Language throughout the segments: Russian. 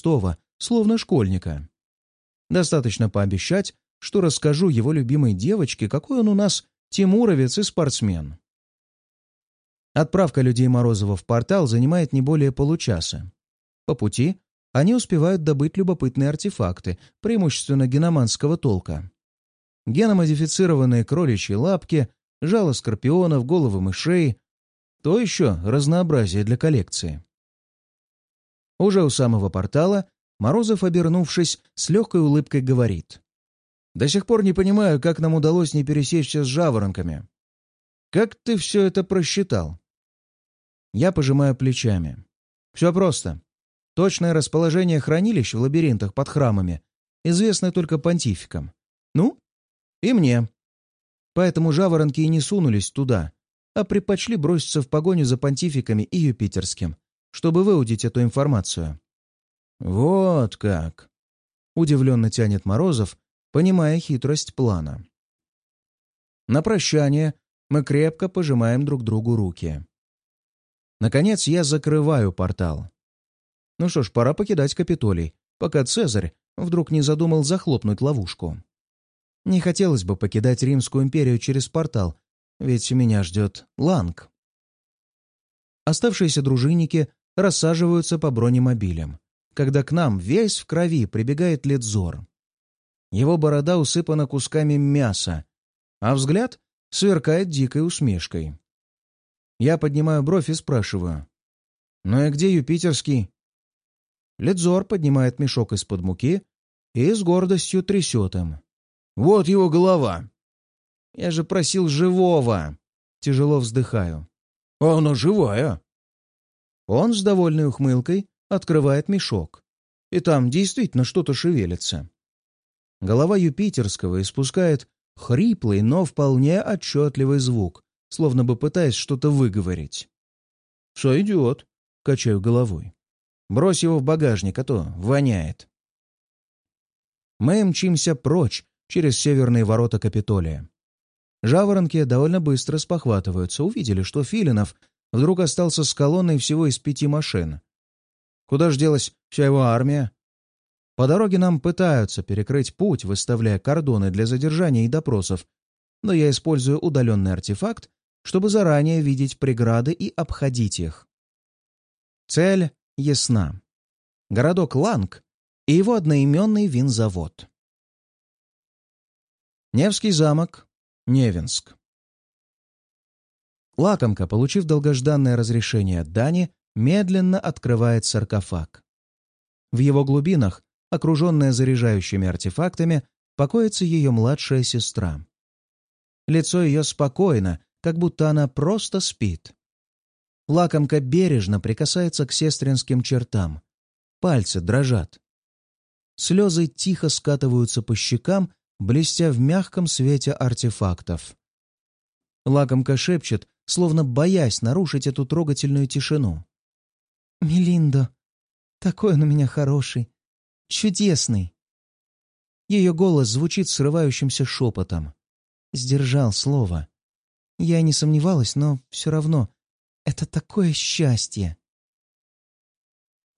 пустого, словно школьника. Достаточно пообещать, что расскажу его любимой девочке, какой он у нас тимуровец и спортсмен. Отправка людей Морозова в портал занимает не более получаса. По пути они успевают добыть любопытные артефакты, преимущественно геноманского толка. Геномодифицированные кроличьи лапки, жало скорпионов, головы мышей — то еще разнообразие для коллекции. Уже у самого портала Морозов, обернувшись, с легкой улыбкой говорит. «До сих пор не понимаю, как нам удалось не пересечься с жаворонками. Как ты все это просчитал?» Я пожимаю плечами. «Все просто. Точное расположение хранилищ в лабиринтах под храмами известно только понтификам. Ну, и мне. Поэтому жаворонки и не сунулись туда, а предпочли броситься в погоню за понтификами и юпитерским, чтобы выудить эту информацию. «Вот как!» — удивленно тянет Морозов, понимая хитрость плана. На прощание мы крепко пожимаем друг другу руки. Наконец я закрываю портал. Ну что ж, пора покидать Капитолий, пока Цезарь вдруг не задумал захлопнуть ловушку. Не хотелось бы покидать Римскую империю через портал, ведь меня ждет Ланг. Оставшиеся дружинники рассаживаются по бронемобилям, когда к нам весь в крови прибегает Ледзор. Его борода усыпана кусками мяса, а взгляд сверкает дикой усмешкой. Я поднимаю бровь и спрашиваю. «Ну и где Юпитерский?» Ледзор поднимает мешок из-под муки и с гордостью трясет им. «Вот его голова!» «Я же просил живого!» Тяжело вздыхаю. «А она живая!» Он с довольной ухмылкой открывает мешок. И там действительно что-то шевелится. Голова Юпитерского испускает хриплый, но вполне отчетливый звук, словно бы пытаясь что-то выговорить. «Сойдет», — качаю головой. Брось его в багажник, а то воняет. Мы мчимся прочь через северные ворота Капитолия. Жаворонки довольно быстро спохватываются, увидели, что Филинов вдруг остался с колонной всего из пяти машин. Куда ж делась вся его армия? По дороге нам пытаются перекрыть путь, выставляя кордоны для задержания и допросов, но я использую удаленный артефакт, чтобы заранее видеть преграды и обходить их. Цель ясна. Городок Ланг и его одноименный винзавод. Невский замок, Невинск. Лакомка, получив долгожданное разрешение от Дани, медленно открывает саркофаг. В его глубинах, окруженная заряжающими артефактами, покоится ее младшая сестра. Лицо ее спокойно, как будто она просто спит. Лакомка бережно прикасается к сестринским чертам. Пальцы дрожат. Слезы тихо скатываются по щекам, блестя в мягком свете артефактов. Лакомка шепчет, словно боясь нарушить эту трогательную тишину. «Мелиндо, такой он у меня хороший, чудесный!» Ее голос звучит срывающимся шепотом. Сдержал слово. Я не сомневалась, но все равно это такое счастье!»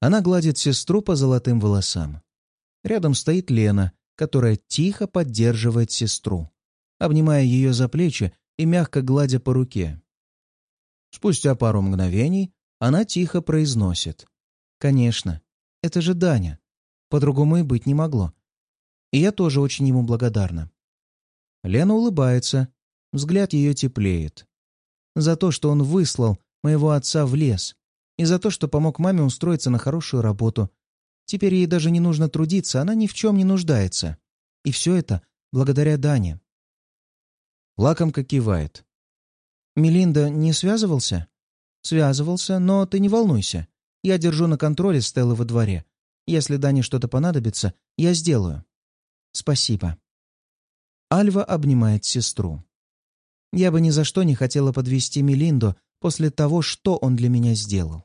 Она гладит сестру по золотым волосам. Рядом стоит Лена, которая тихо поддерживает сестру, обнимая ее за плечи и мягко гладя по руке. Спустя пару мгновений она тихо произносит. «Конечно, это же Даня. По-другому и быть не могло. И я тоже очень ему благодарна». Лена улыбается, взгляд ее теплеет. За то, что он выслал моего отца в лес, и за то, что помог маме устроиться на хорошую работу. Теперь ей даже не нужно трудиться, она ни в чем не нуждается. И все это благодаря Дане. Лакомка кивает. «Мелинда не связывался?» «Связывался, но ты не волнуйся. Я держу на контроле Стеллы во дворе. Если Дане что-то понадобится, я сделаю». «Спасибо». Альва обнимает сестру. «Я бы ни за что не хотела подвести Мелинду после того, что он для меня сделал.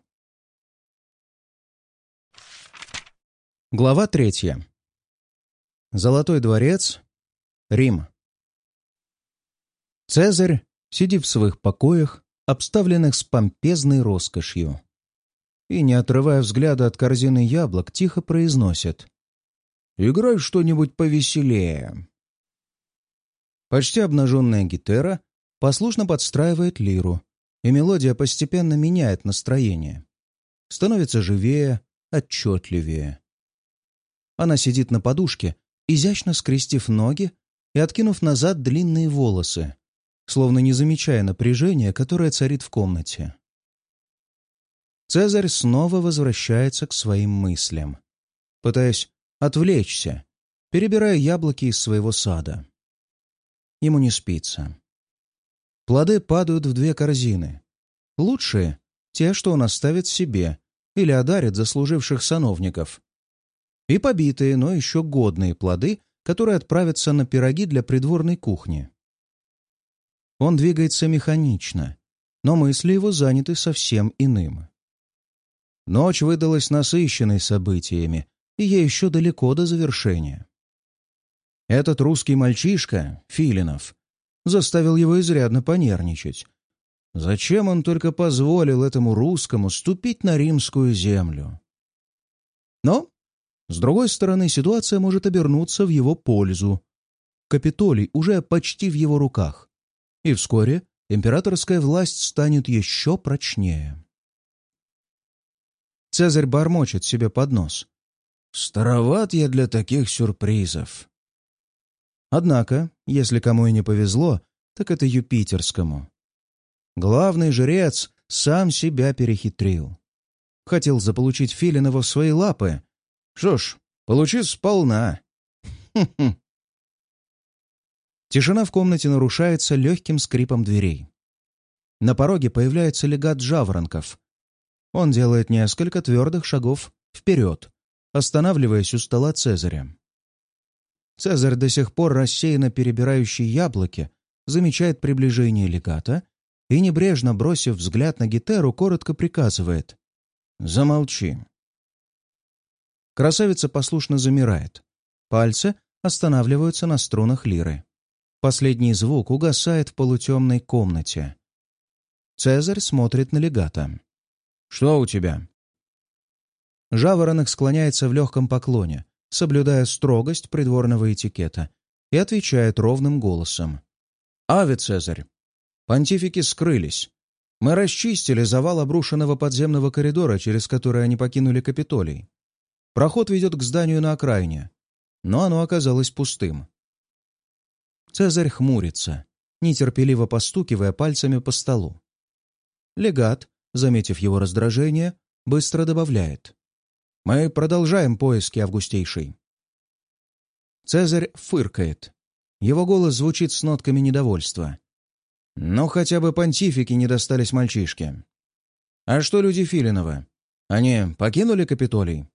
Глава третья. Золотой дворец. Рим. Цезарь сидит в своих покоях, обставленных с помпезной роскошью. и, не отрывая взгляда от корзины яблок, тихо произносит. «Играй что-нибудь повеселее». Почти обнаженная гитара послушно подстраивает лиру, и мелодия постепенно меняет настроение. Становится живее, отчетливее. Она сидит на подушке, изящно скрестив ноги и откинув назад длинные волосы, словно не замечая напряжения, которое царит в комнате. Цезарь снова возвращается к своим мыслям, пытаясь отвлечься, перебирая яблоки из своего сада. Ему не спится. Плоды падают в две корзины. Лучшие — те, что он оставит себе или одарит заслуживших сановников. И побитые, но еще годные плоды, которые отправятся на пироги для придворной кухни. Он двигается механично, но мысли его заняты совсем иным. Ночь выдалась насыщенной событиями, и ей еще далеко до завершения. Этот русский мальчишка, Филинов, заставил его изрядно понервничать. Зачем он только позволил этому русскому ступить на римскую землю? Но, с другой стороны, ситуация может обернуться в его пользу. Капитолий уже почти в его руках. И вскоре императорская власть станет еще прочнее. Цезарь бормочет себе под нос. «Староват я для таких сюрпризов». Однако, если кому и не повезло, так это юпитерскому. Главный жрец сам себя перехитрил. Хотел заполучить Филинова в свои лапы. Что ж, получи сполна. Тишина в комнате нарушается легким скрипом дверей. На пороге появляется легат Жаворонков, он делает несколько твердых шагов вперед, останавливаясь у стола Цезаря. Цезарь, до сих пор рассеянно перебирающий яблоки, замечает приближение легата и, небрежно бросив взгляд на гитеру, коротко приказывает «Замолчи». Красавица послушно замирает. Пальцы останавливаются на струнах лиры. Последний звук угасает в полутемной комнате. Цезарь смотрит на легата. «Что у тебя?» Жаворонок склоняется в легком поклоне, соблюдая строгость придворного этикета, и отвечает ровным голосом. «Аве, Цезарь! Понтифики скрылись. Мы расчистили завал обрушенного подземного коридора, через который они покинули Капитолий. Проход ведет к зданию на окраине, но оно оказалось пустым. Цезарь хмурится, нетерпеливо постукивая пальцами по столу. Легат, заметив его раздражение, быстро добавляет. «Мы продолжаем поиски, Августейший». Цезарь фыркает. Его голос звучит с нотками недовольства. «Ну, хотя бы понтифики не достались мальчишке. А что люди Филинова? Они покинули Капитолий?»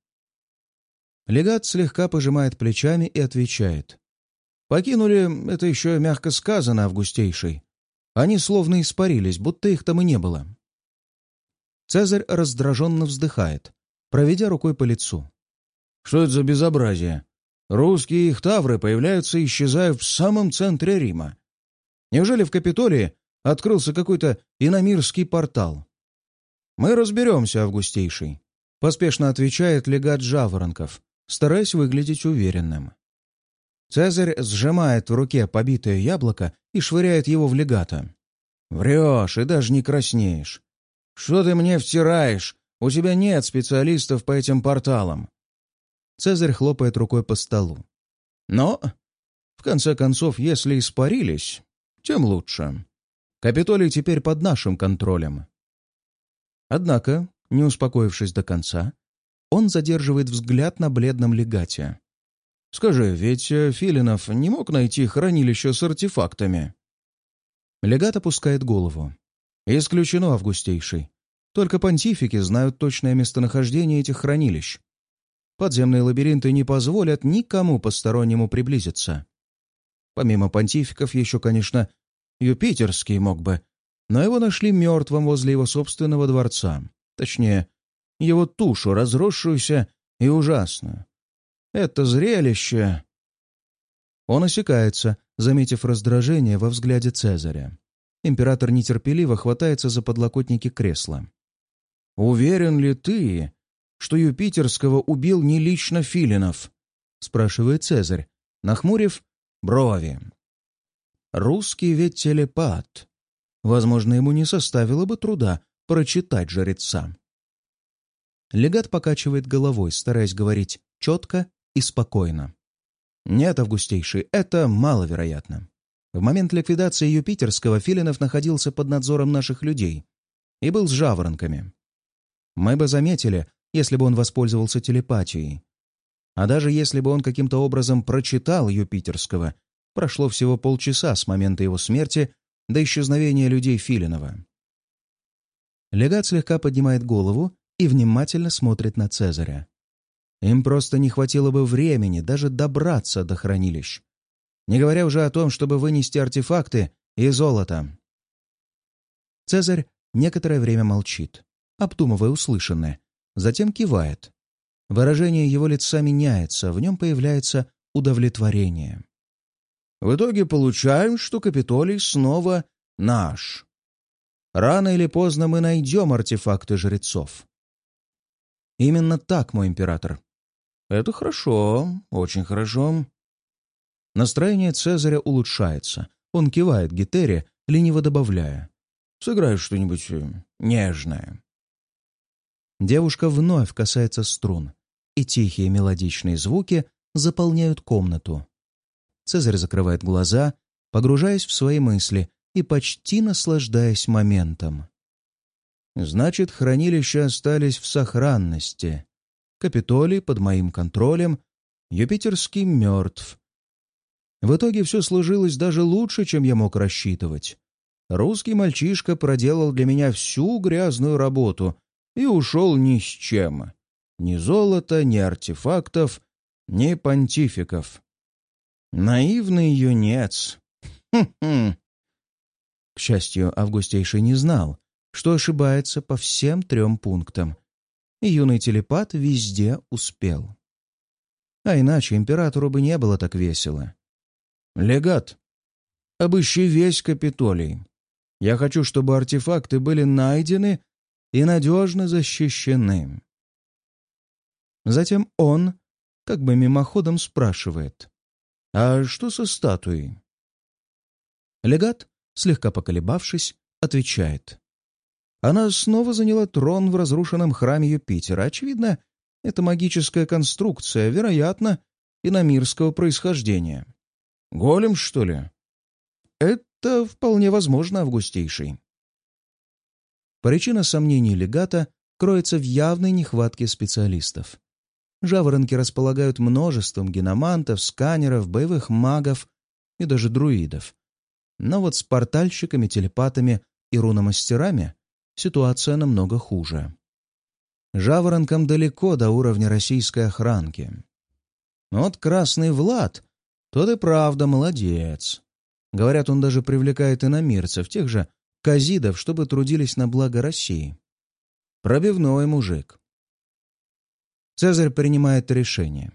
Легат слегка пожимает плечами и отвечает. «Покинули, это еще мягко сказано, Августейший. Они словно испарились, будто их там и не было. Цезарь раздраженно вздыхает, проведя рукой по лицу. «Что это за безобразие? Русские их тавры появляются и исчезают в самом центре Рима. Неужели в Капитолии открылся какой-то иномирский портал?» «Мы разберемся, Августейший», — поспешно отвечает легат Жаворонков, стараясь выглядеть уверенным. Цезарь сжимает в руке побитое яблоко и швыряет его в легата. «Врешь и даже не краснеешь. «Что ты мне втираешь? У тебя нет специалистов по этим порталам». Цезарь хлопает рукой по столу. «Но, в конце концов, если испарились, тем лучше. Капитолий теперь под нашим контролем». Однако, не успокоившись до конца, он задерживает взгляд на бледном легате. «Скажи, ведь э, Филинов не мог найти хранилище с артефактами?» Легат опускает голову. «Исключено, Августейший. Только понтифики знают точное местонахождение этих хранилищ. Подземные лабиринты не позволят никому постороннему приблизиться. Помимо понтификов еще, конечно, Юпитерский мог бы, но его нашли мертвым возле его собственного дворца. Точнее, его тушу, разросшуюся и ужасную. Это зрелище... Он осекается, заметив раздражение во взгляде Цезаря. Император нетерпеливо хватается за подлокотники кресла. «Уверен ли ты, что Юпитерского убил не лично Филинов?» — спрашивает Цезарь, нахмурив брови. «Русский ведь телепат. Возможно, ему не составило бы труда прочитать жреца». Легат покачивает головой, стараясь говорить четко и спокойно. «Нет, Августейший, это маловероятно. В момент ликвидации Юпитерского Филинов находился под надзором наших людей и был с жаворонками. Мы бы заметили, если бы он воспользовался телепатией. А даже если бы он каким-то образом прочитал Юпитерского, прошло всего полчаса с момента его смерти до исчезновения людей Филинова. Легат слегка поднимает голову и внимательно смотрит на Цезаря. Им просто не хватило бы времени даже добраться до хранилищ не говоря уже о том, чтобы вынести артефакты и золото. Цезарь некоторое время молчит, обдумывая услышанное, затем кивает. Выражение его лица меняется, в нем появляется удовлетворение. В итоге получаем, что Капитолий снова наш. Рано или поздно мы найдем артефакты жрецов. Именно так, мой император. Это хорошо, очень хорошо. Настроение Цезаря улучшается. Он кивает Гетере, лениво добавляя. «Сыграю что-нибудь э, нежное». Девушка вновь касается струн, и тихие мелодичные звуки заполняют комнату. Цезарь закрывает глаза, погружаясь в свои мысли и почти наслаждаясь моментом. Значит, хранилища остались в сохранности. Капитолий под моим контролем, Юпитерский мертв, в итоге все сложилось даже лучше, чем я мог рассчитывать. Русский мальчишка проделал для меня всю грязную работу и ушел ни с чем. Ни золота, ни артефактов, ни понтификов. Наивный юнец. К счастью, Августейший не знал, что ошибается по всем трем пунктам. И юный телепат везде успел. А иначе императору бы не было так весело. «Легат, обыщи весь Капитолий. Я хочу, чтобы артефакты были найдены и надежно защищены». Затем он, как бы мимоходом, спрашивает, «А что со статуей?» Легат, слегка поколебавшись, отвечает, «Она снова заняла трон в разрушенном храме Юпитера. Очевидно, это магическая конструкция, вероятно, иномирского происхождения. Голем, что ли? Это вполне возможно, Августейший. Причина сомнений легата кроется в явной нехватке специалистов. Жаворонки располагают множеством геномантов, сканеров, боевых магов и даже друидов. Но вот с портальщиками, телепатами и руномастерами ситуация намного хуже. Жаворонкам далеко до уровня российской охранки. Вот Красный Влад тот и правда молодец. Говорят, он даже привлекает иномирцев, тех же казидов, чтобы трудились на благо России. Пробивной мужик. Цезарь принимает решение.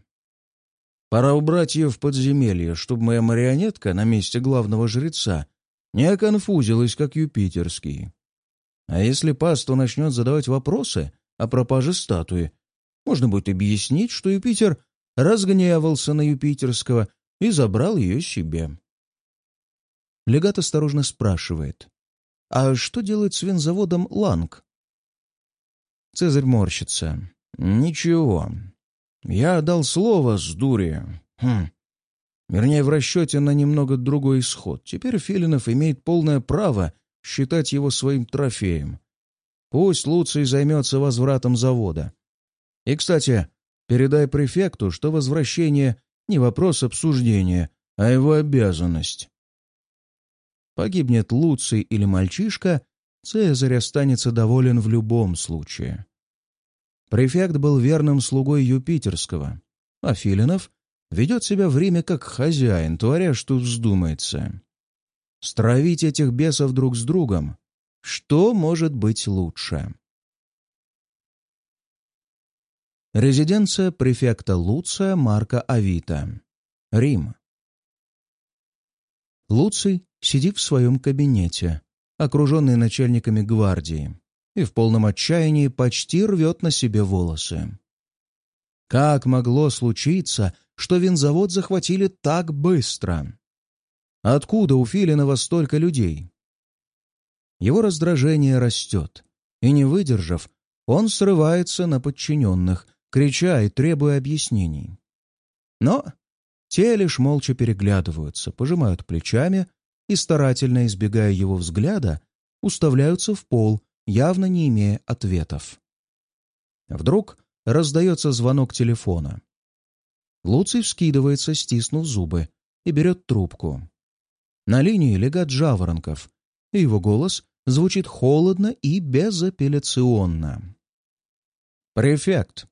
Пора убрать ее в подземелье, чтобы моя марионетка на месте главного жреца не оконфузилась, как юпитерский. А если паство начнет задавать вопросы о пропаже статуи, можно будет объяснить, что Юпитер разгневался на юпитерского и забрал ее себе. Легат осторожно спрашивает, «А что делает с винзаводом Ланг?» Цезарь морщится. «Ничего. Я дал слово с дури. Хм. Вернее, в расчете на немного другой исход. Теперь Филинов имеет полное право считать его своим трофеем. Пусть Луций займется возвратом завода. И, кстати, передай префекту, что возвращение не вопрос обсуждения, а его обязанность. Погибнет Луций или мальчишка, Цезарь останется доволен в любом случае. Префект был верным слугой Юпитерского, а Филинов ведет себя в Риме как хозяин, творя, что вздумается. Стравить этих бесов друг с другом — что может быть лучше? Резиденция префекта Луция Марка Авита. Рим. Луций сидит в своем кабинете, окруженный начальниками гвардии, и в полном отчаянии почти рвет на себе волосы. Как могло случиться, что винзавод захватили так быстро? Откуда у Филинова столько людей? Его раздражение растет, и, не выдержав, он срывается на подчиненных, крича и требуя объяснений. Но те лишь молча переглядываются, пожимают плечами и, старательно избегая его взгляда, уставляются в пол, явно не имея ответов. Вдруг раздается звонок телефона. Луций вскидывается, стиснув зубы, и берет трубку. На линии легат Жаворонков, и его голос звучит холодно и безапелляционно. «Префект,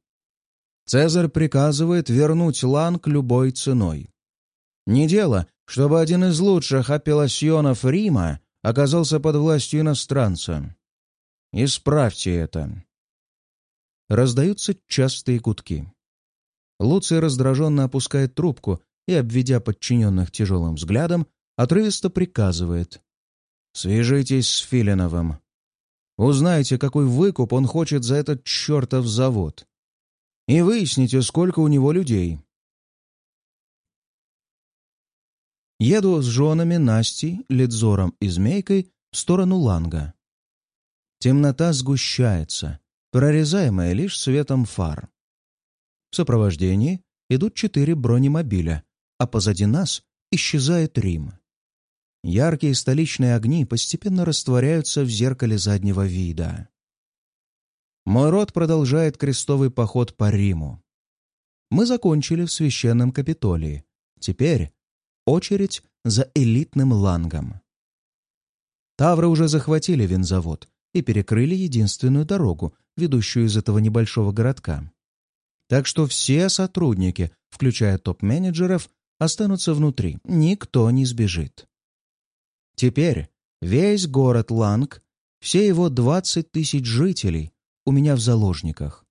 Цезарь приказывает вернуть Ланг любой ценой. Не дело, чтобы один из лучших апелласьонов Рима оказался под властью иностранца. Исправьте это. Раздаются частые гудки. Луций раздраженно опускает трубку и, обведя подчиненных тяжелым взглядом, отрывисто приказывает. «Свяжитесь с Филиновым. Узнайте, какой выкуп он хочет за этот чертов завод и выясните, сколько у него людей. Еду с женами Настей, Лидзором и Змейкой в сторону Ланга. Темнота сгущается, прорезаемая лишь светом фар. В сопровождении идут четыре бронемобиля, а позади нас исчезает Рим. Яркие столичные огни постепенно растворяются в зеркале заднего вида. Мой род продолжает крестовый поход по Риму. Мы закончили в священном Капитолии. Теперь очередь за элитным лангом. Тавры уже захватили винзавод и перекрыли единственную дорогу, ведущую из этого небольшого городка. Так что все сотрудники, включая топ-менеджеров, останутся внутри, никто не сбежит. Теперь весь город Ланг, все его 20 тысяч жителей, у меня в заложниках.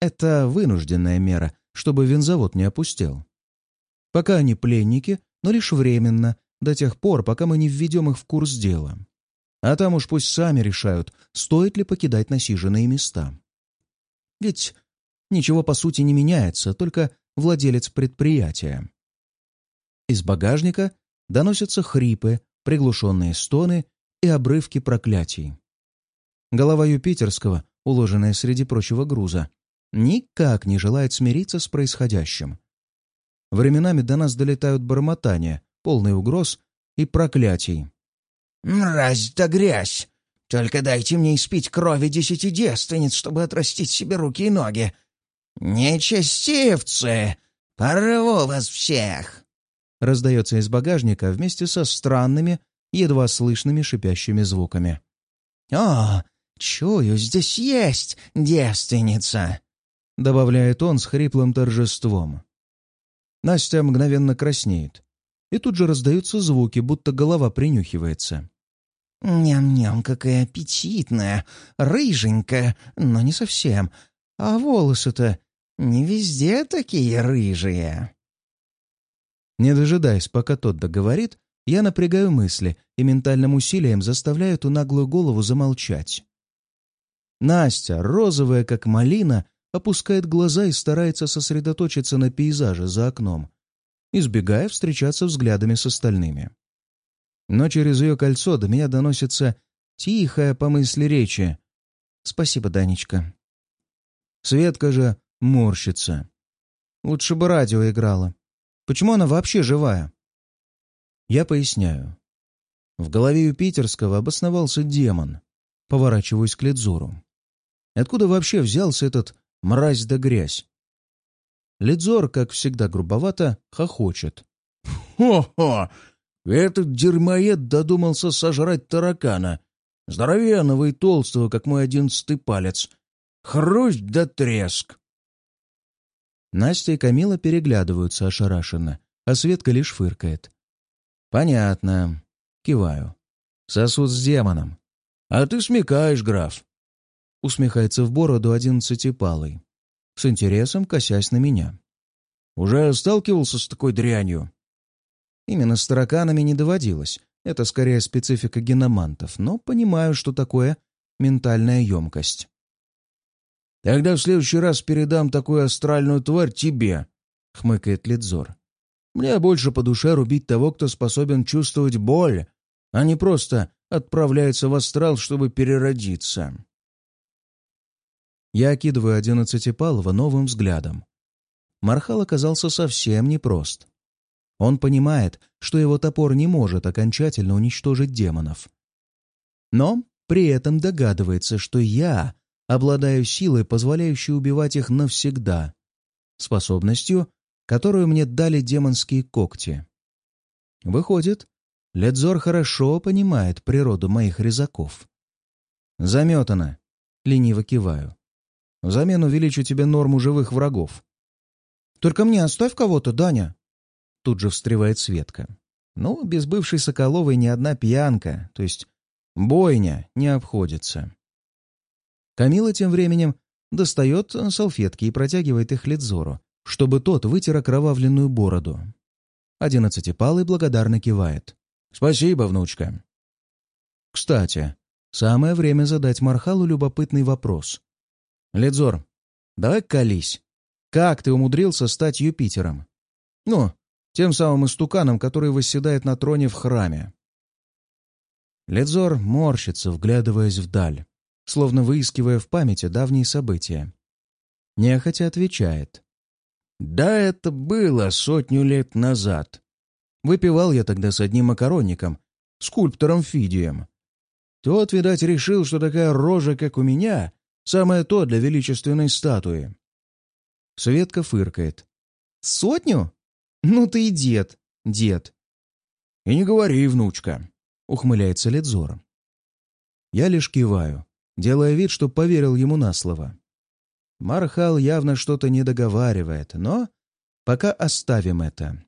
Это вынужденная мера, чтобы винзавод не опустел. Пока они пленники, но лишь временно, до тех пор, пока мы не введем их в курс дела. А там уж пусть сами решают, стоит ли покидать насиженные места. Ведь ничего по сути не меняется, только владелец предприятия. Из багажника доносятся хрипы, приглушенные стоны и обрывки проклятий. Голова Юпитерского, уложенная среди прочего груза, никак не желает смириться с происходящим. Временами до нас долетают бормотания, полные угроз и проклятий. «Мразь да грязь! Только дайте мне испить крови десяти девственниц, чтобы отрастить себе руки и ноги! Нечестивцы! Порву вас всех!» Раздается из багажника вместе со странными, едва слышными шипящими звуками. «О, «Чую, здесь есть девственница», — добавляет он с хриплым торжеством. Настя мгновенно краснеет, и тут же раздаются звуки, будто голова принюхивается. «Ням-ням, какая аппетитная, рыженькая, но не совсем. А волосы-то не везде такие рыжие». Не дожидаясь, пока тот договорит, я напрягаю мысли и ментальным усилием заставляю эту наглую голову замолчать. Настя, розовая как малина, опускает глаза и старается сосредоточиться на пейзаже за окном, избегая встречаться взглядами с остальными. Но через ее кольцо до меня доносится тихая по мысли речи. «Спасибо, Данечка». Светка же морщится. Лучше бы радио играла. Почему она вообще живая? Я поясняю. В голове Юпитерского обосновался демон. Поворачиваюсь к Ледзору. Откуда вообще взялся этот мразь да грязь? Лидзор, как всегда грубовато, хохочет. «Хо-хо! Этот дерьмоед додумался сожрать таракана. Здоровенного и толстого, как мой одиннадцатый палец. Хрусть да треск!» Настя и Камила переглядываются ошарашенно, а Светка лишь фыркает. «Понятно. Киваю. Сосуд с демоном. А ты смекаешь, граф усмехается в бороду одиннадцатипалый, с интересом косясь на меня. «Уже сталкивался с такой дрянью?» Именно с тараканами не доводилось. Это скорее специфика геномантов, но понимаю, что такое ментальная емкость. «Тогда в следующий раз передам такую астральную тварь тебе», — хмыкает Лидзор. «Мне больше по душе рубить того, кто способен чувствовать боль, а не просто отправляется в астрал, чтобы переродиться». Я окидываю одиннадцатипалого новым взглядом. Мархал оказался совсем непрост. Он понимает, что его топор не может окончательно уничтожить демонов. Но при этом догадывается, что я обладаю силой, позволяющей убивать их навсегда, способностью, которую мне дали демонские когти. Выходит, Ледзор хорошо понимает природу моих резаков. Заметано. Лениво киваю. Взамен увеличу тебе норму живых врагов. «Только мне оставь кого-то, Даня!» Тут же встревает Светка. «Ну, без бывшей Соколовой ни одна пьянка, то есть бойня, не обходится». Камила тем временем достает салфетки и протягивает их Лидзору, чтобы тот вытер окровавленную бороду. Одиннадцатипалый благодарно кивает. «Спасибо, внучка». Кстати, самое время задать Мархалу любопытный вопрос. «Лидзор, давай колись. Как ты умудрился стать Юпитером? Ну, тем самым истуканом, который восседает на троне в храме». Лидзор морщится, вглядываясь вдаль, словно выискивая в памяти давние события. Нехотя отвечает. «Да, это было сотню лет назад. Выпивал я тогда с одним макаронником, скульптором Фидием. Тот, видать, решил, что такая рожа, как у меня, Самое то для величественной статуи. Светка фыркает. «Сотню? Ну ты и дед, дед». «И не говори, внучка», — ухмыляется Ледзор. Я лишь киваю, делая вид, что поверил ему на слово. Мархал явно что-то не договаривает, но пока оставим это.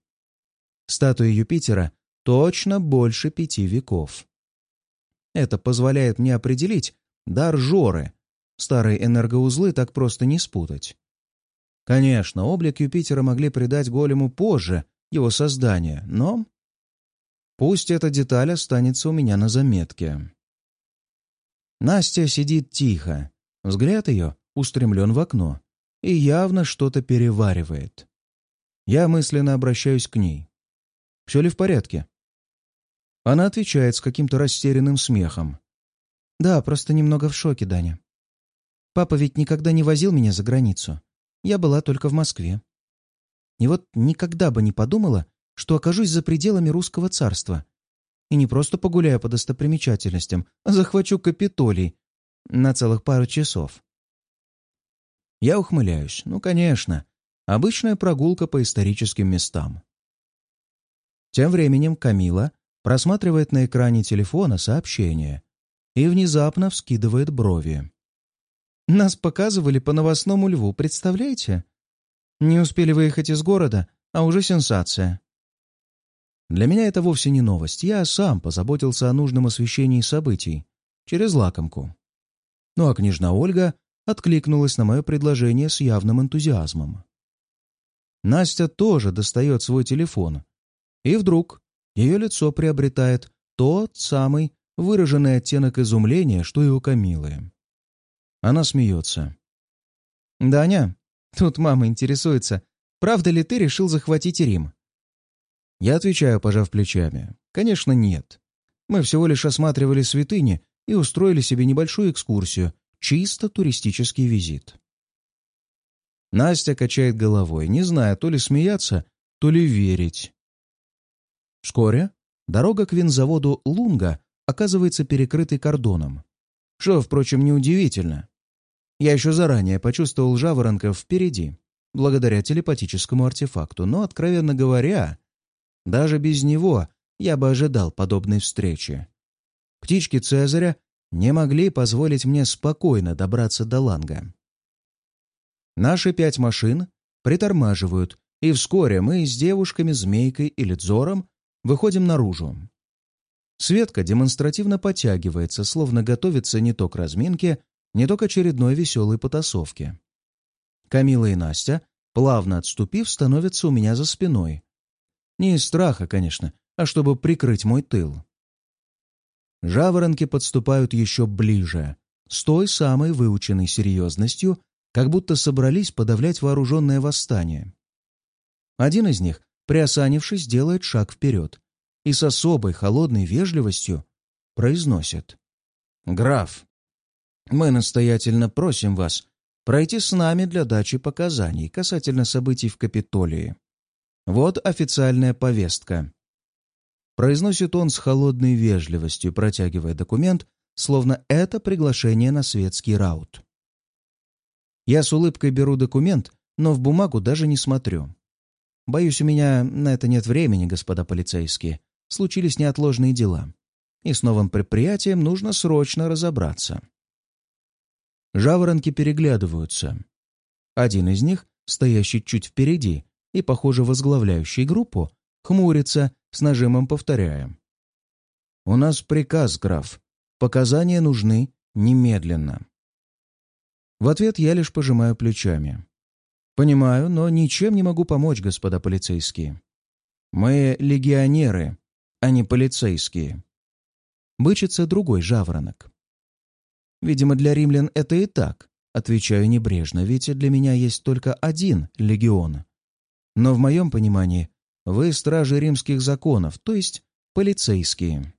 Статуя Юпитера точно больше пяти веков. Это позволяет мне определить дар Жоры, Старые энергоузлы так просто не спутать. Конечно, облик Юпитера могли придать голему позже его создания, но... Пусть эта деталь останется у меня на заметке. Настя сидит тихо. Взгляд ее устремлен в окно и явно что-то переваривает. Я мысленно обращаюсь к ней. «Все ли в порядке?» Она отвечает с каким-то растерянным смехом. «Да, просто немного в шоке, Даня. Папа ведь никогда не возил меня за границу. Я была только в Москве. И вот никогда бы не подумала, что окажусь за пределами русского царства. И не просто погуляю по достопримечательностям, а захвачу Капитолий на целых пару часов. Я ухмыляюсь. Ну, конечно. Обычная прогулка по историческим местам. Тем временем Камила просматривает на экране телефона сообщение и внезапно вскидывает брови. Нас показывали по новостному льву, представляете? Не успели выехать из города, а уже сенсация. Для меня это вовсе не новость. Я сам позаботился о нужном освещении событий. Через лакомку. Ну а княжна Ольга откликнулась на мое предложение с явным энтузиазмом. Настя тоже достает свой телефон. И вдруг ее лицо приобретает тот самый выраженный оттенок изумления, что и у Камилы. Она смеется. «Даня, тут мама интересуется, правда ли ты решил захватить Рим?» Я отвечаю, пожав плечами. «Конечно, нет. Мы всего лишь осматривали святыни и устроили себе небольшую экскурсию, чисто туристический визит». Настя качает головой, не зная, то ли смеяться, то ли верить. Вскоре дорога к винзаводу «Лунга» оказывается перекрытой кордоном. Что, впрочем, неудивительно. Я еще заранее почувствовал жаворонков впереди, благодаря телепатическому артефакту, но, откровенно говоря, даже без него я бы ожидал подобной встречи. Птички Цезаря не могли позволить мне спокойно добраться до Ланга. Наши пять машин притормаживают, и вскоре мы с девушками, Змейкой и Лидзором выходим наружу. Светка демонстративно подтягивается, словно готовится не то к разминке, не только очередной веселой потасовки. Камила и Настя, плавно отступив, становятся у меня за спиной. Не из страха, конечно, а чтобы прикрыть мой тыл. Жаворонки подступают еще ближе, с той самой выученной серьезностью, как будто собрались подавлять вооруженное восстание. Один из них, приосанившись, делает шаг вперед и с особой холодной вежливостью произносит. «Граф, мы настоятельно просим вас пройти с нами для дачи показаний касательно событий в Капитолии. Вот официальная повестка». Произносит он с холодной вежливостью, протягивая документ, словно это приглашение на светский раут. Я с улыбкой беру документ, но в бумагу даже не смотрю. Боюсь, у меня на это нет времени, господа полицейские. Случились неотложные дела. И с новым предприятием нужно срочно разобраться. Жаворонки переглядываются. Один из них, стоящий чуть впереди и, похоже, возглавляющий группу, хмурится, с нажимом повторяя. «У нас приказ, граф. Показания нужны немедленно». В ответ я лишь пожимаю плечами. «Понимаю, но ничем не могу помочь, господа полицейские. Мы легионеры, а не полицейские». Бычится другой жаворонок. «Видимо, для римлян это и так», — отвечаю небрежно, ведь для меня есть только один легион. Но в моем понимании вы стражи римских законов, то есть полицейские.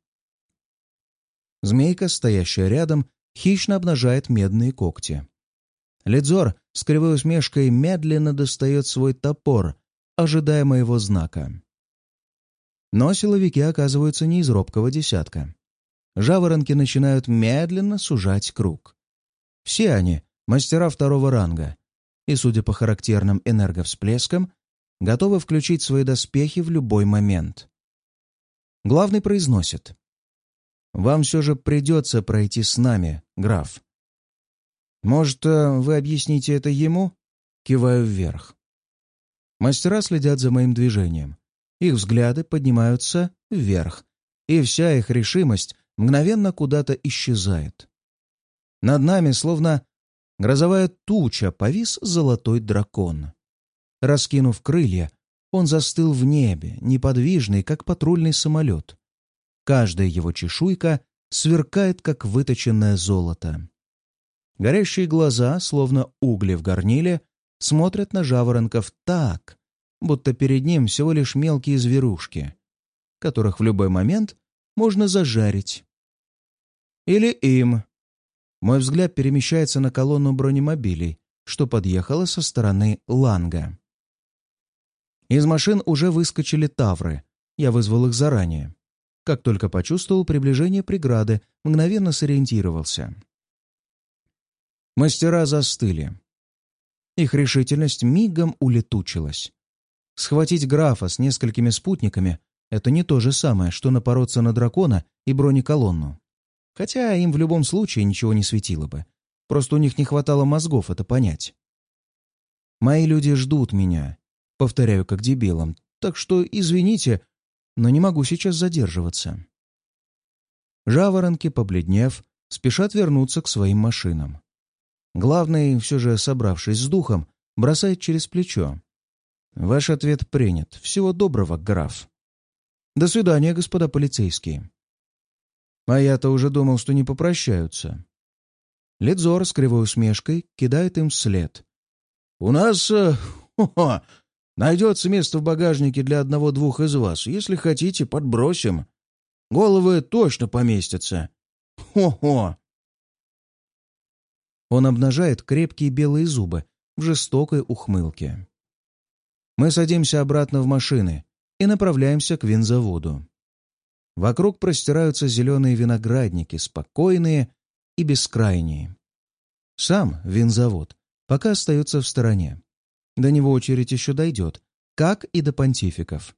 Змейка, стоящая рядом, хищно обнажает медные когти. Ледзор с кривой усмешкой медленно достает свой топор, ожидая моего знака. Но силовики оказываются не из робкого десятка. Жаворонки начинают медленно сужать круг. Все они — мастера второго ранга, и, судя по характерным энерговсплескам, готовы включить свои доспехи в любой момент. Главный произносит. «Вам все же придется пройти с нами, граф. «Может, э, вы объясните это ему?» Киваю вверх. Мастера следят за моим движением. Их взгляды поднимаются вверх, и вся их решимость мгновенно куда-то исчезает. Над нами, словно грозовая туча, повис золотой дракон. Раскинув крылья, он застыл в небе, неподвижный, как патрульный самолет. Каждая его чешуйка сверкает, как выточенное золото. Горящие глаза, словно угли в горниле, смотрят на жаворонков так, будто перед ним всего лишь мелкие зверушки, которых в любой момент можно зажарить. Или им. Мой взгляд перемещается на колонну бронемобилей, что подъехала со стороны Ланга. Из машин уже выскочили тавры. Я вызвал их заранее. Как только почувствовал приближение преграды, мгновенно сориентировался. Мастера застыли. Их решительность мигом улетучилась. Схватить графа с несколькими спутниками — это не то же самое, что напороться на дракона и бронеколонну. Хотя им в любом случае ничего не светило бы. Просто у них не хватало мозгов это понять. Мои люди ждут меня, повторяю как дебилом, так что извините, но не могу сейчас задерживаться. Жаворонки, побледнев, спешат вернуться к своим машинам. Главный, все же собравшись с духом, бросает через плечо. «Ваш ответ принят. Всего доброго, граф». «До свидания, господа полицейские». А я-то уже думал, что не попрощаются. Ледзор с кривой усмешкой кидает им вслед. «У нас э, хо найдется место в багажнике для одного-двух из вас. Если хотите, подбросим. Головы точно поместятся. Хо-хо!» Он обнажает крепкие белые зубы в жестокой ухмылке. Мы садимся обратно в машины и направляемся к винзаводу. Вокруг простираются зеленые виноградники, спокойные и бескрайние. Сам винзавод пока остается в стороне. До него очередь еще дойдет, как и до понтификов.